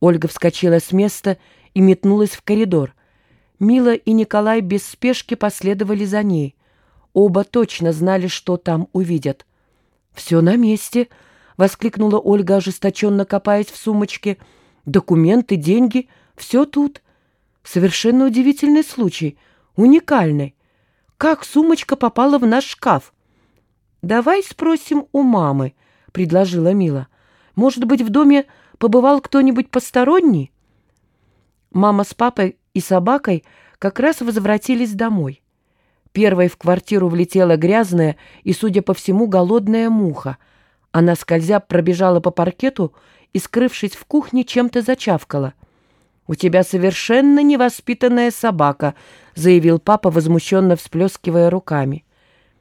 Ольга вскочила с места и метнулась в коридор. Мила и Николай без спешки последовали за ней. Оба точно знали, что там увидят. «Все на месте», — воскликнула Ольга, ожесточенно копаясь в сумочке. «Документы, деньги — все тут. Совершенно удивительный случай, уникальный. Как сумочка попала в наш шкаф?» «Давай спросим у мамы», — предложила Мила. «Может быть, в доме побывал кто-нибудь посторонний?» Мама с папой и собакой как раз возвратились домой. Первой в квартиру влетела грязная и, судя по всему, голодная муха. Она, скользя, пробежала по паркету и, скрывшись в кухне, чем-то зачавкала. «У тебя совершенно невоспитанная собака», — заявил папа, возмущенно всплескивая руками.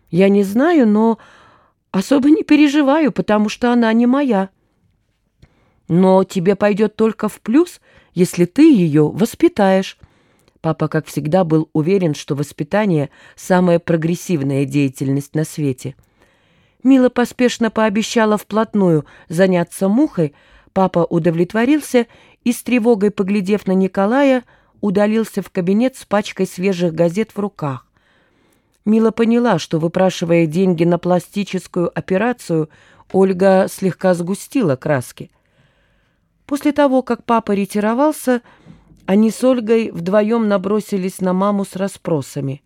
«Я не знаю, но особо не переживаю, потому что она не моя». «Но тебе пойдет только в плюс, если ты ее воспитаешь». Папа, как всегда, был уверен, что воспитание – самая прогрессивная деятельность на свете. Мила поспешно пообещала вплотную заняться мухой, папа удовлетворился и, с тревогой поглядев на Николая, удалился в кабинет с пачкой свежих газет в руках. Мила поняла, что, выпрашивая деньги на пластическую операцию, Ольга слегка сгустила краски. После того, как папа ретировался, они с Ольгой вдвоем набросились на маму с расспросами.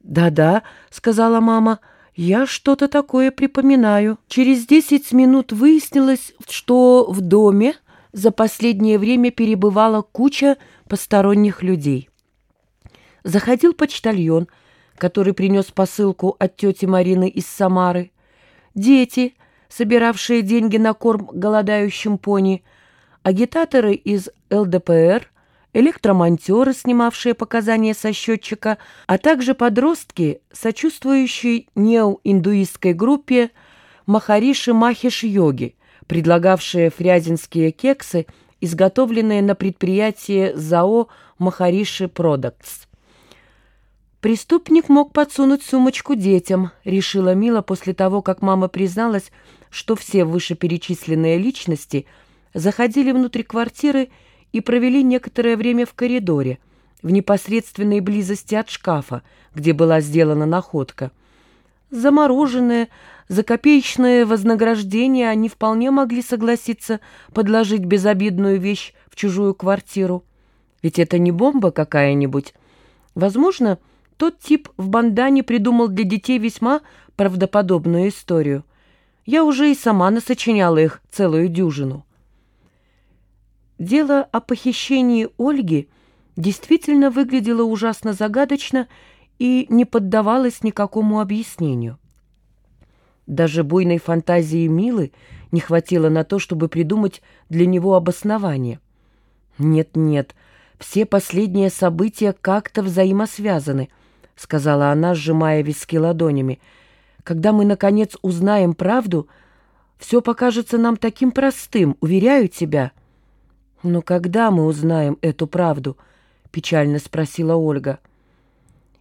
«Да-да», — сказала мама, — «я что-то такое припоминаю». Через десять минут выяснилось, что в доме за последнее время перебывала куча посторонних людей. Заходил почтальон, который принес посылку от тети Марины из Самары, дети, собиравшие деньги на корм голодающим пони, агитаторы из ЛДПР, электромонтеры, снимавшие показания со счетчика, а также подростки, сочувствующие неоиндуистской группе Махариши Махиш-йоги, предлагавшие фрязинские кексы, изготовленные на предприятии ЗАО «Махариши Продактс». «Преступник мог подсунуть сумочку детям», — решила Мила после того, как мама призналась, что все вышеперечисленные личности заходили внутрь квартиры и провели некоторое время в коридоре, в непосредственной близости от шкафа, где была сделана находка. Замороженное, за копеечное вознаграждение они вполне могли согласиться подложить безобидную вещь в чужую квартиру. Ведь это не бомба какая-нибудь. Возможно, тот тип в бандане придумал для детей весьма правдоподобную историю. Я уже и сама насочиняла их целую дюжину. Дело о похищении Ольги действительно выглядело ужасно загадочно и не поддавалось никакому объяснению. Даже буйной фантазии Милы не хватило на то, чтобы придумать для него обоснование. «Нет-нет, все последние события как-то взаимосвязаны», — сказала она, сжимая виски ладонями. «Когда мы, наконец, узнаем правду, все покажется нам таким простым, уверяю тебя». «Но когда мы узнаем эту правду?» — печально спросила Ольга.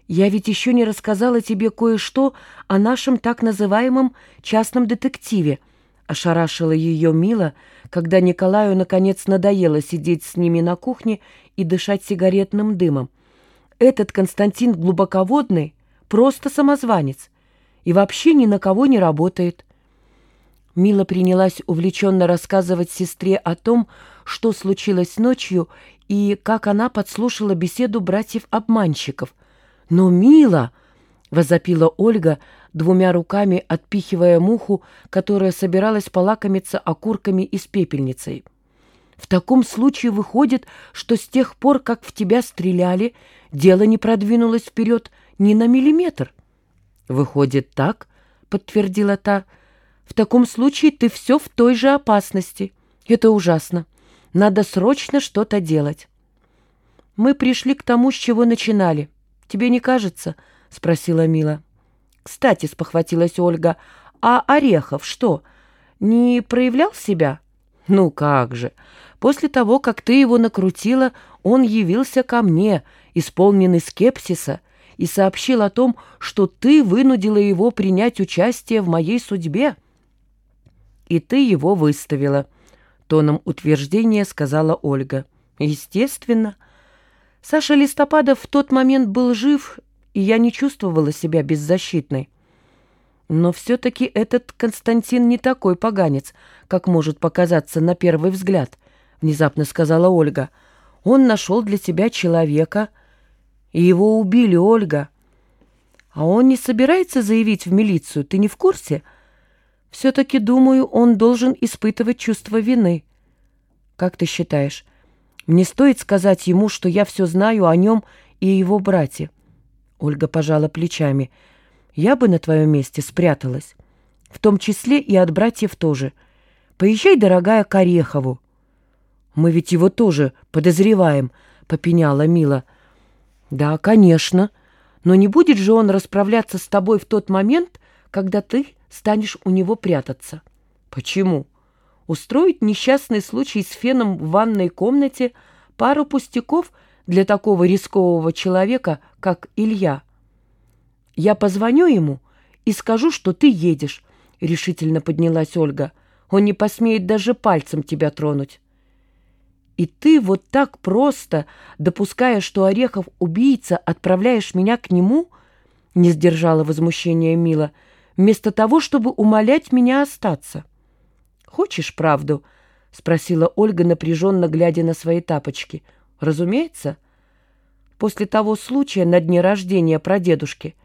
«Я ведь еще не рассказала тебе кое-что о нашем так называемом частном детективе», — ошарашила ее Мила, когда Николаю наконец надоело сидеть с ними на кухне и дышать сигаретным дымом. «Этот Константин глубоководный просто самозванец и вообще ни на кого не работает». Мила принялась увлеченно рассказывать сестре о том, что случилось ночью и как она подслушала беседу братьев-обманщиков. «Но, Мила!» — возопила Ольга, двумя руками отпихивая муху, которая собиралась полакомиться окурками из пепельницей. «В таком случае выходит, что с тех пор, как в тебя стреляли, дело не продвинулось вперед ни на миллиметр». «Выходит так», — подтвердила та, — в таком случае ты все в той же опасности. Это ужасно. Надо срочно что-то делать. Мы пришли к тому, с чего начинали. Тебе не кажется? Спросила Мила. Кстати, спохватилась Ольга, а Орехов что, не проявлял себя? Ну как же. После того, как ты его накрутила, он явился ко мне, исполненный скепсиса, и сообщил о том, что ты вынудила его принять участие в моей судьбе и ты его выставила», — тоном утверждения сказала Ольга. Естественно. Саша Листопадов в тот момент был жив, и я не чувствовала себя беззащитной. Но все-таки этот Константин не такой поганец, как может показаться на первый взгляд, внезапно сказала Ольга. Он нашел для тебя человека, и его убили, Ольга. А он не собирается заявить в милицию, ты не в курсе? Все-таки, думаю, он должен испытывать чувство вины. Как ты считаешь, мне стоит сказать ему, что я все знаю о нем и его брате? Ольга пожала плечами. Я бы на твоем месте спряталась. В том числе и от братьев тоже. Поезжай, дорогая, к Орехову. Мы ведь его тоже подозреваем, попеняла Мила. Да, конечно. Но не будет же он расправляться с тобой в тот момент, когда ты станешь у него прятаться. Почему? Устроить несчастный случай с феном в ванной комнате пару пустяков для такого рискового человека, как Илья. Я позвоню ему и скажу, что ты едешь, решительно поднялась Ольга. Он не посмеет даже пальцем тебя тронуть. И ты вот так просто, допуская, что Орехов убийца, отправляешь меня к нему? Не сдержала возмущения Мила — вместо того, чтобы умолять меня остаться. «Хочешь правду?» — спросила Ольга, напряженно глядя на свои тапочки. «Разумеется. После того случая на дне рождения прадедушки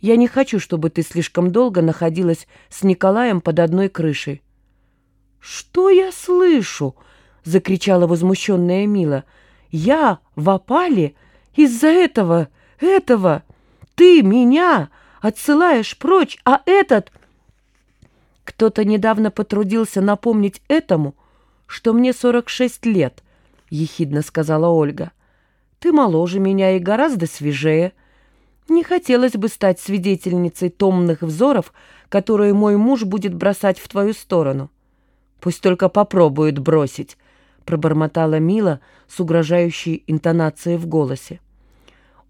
я не хочу, чтобы ты слишком долго находилась с Николаем под одной крышей». «Что я слышу?» — закричала возмущенная Мила. «Я в опале? Из-за этого, этого? Ты меня!» Отсылаешь прочь, а этот... Кто-то недавно потрудился напомнить этому, что мне 46 лет, — ехидно сказала Ольга. Ты моложе меня и гораздо свежее. Не хотелось бы стать свидетельницей томных взоров, которые мой муж будет бросать в твою сторону. Пусть только попробует бросить, — пробормотала Мила с угрожающей интонацией в голосе.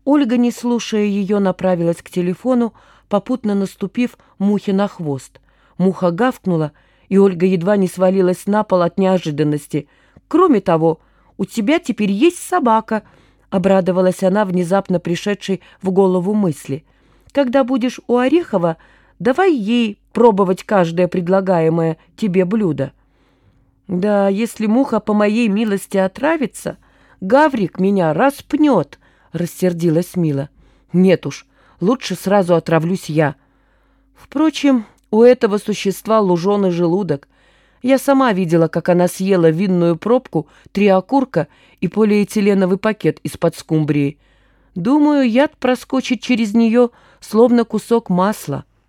Ольга, не слушая ее, направилась к телефону, попутно наступив мухе на хвост. Муха гавкнула, и Ольга едва не свалилась на пол от неожиданности. «Кроме того, у тебя теперь есть собака», — обрадовалась она внезапно пришедшей в голову мысли. «Когда будешь у Орехова, давай ей пробовать каждое предлагаемое тебе блюдо». «Да, если муха по моей милости отравится, Гаврик меня распнет», рассердилась Мила. «Нет уж, лучше сразу отравлюсь я. Впрочем, у этого существа луженый желудок. Я сама видела, как она съела винную пробку, три окурка и полиэтиленовый пакет из-под скумбрии. Думаю, яд проскочит через нее, словно кусок масла».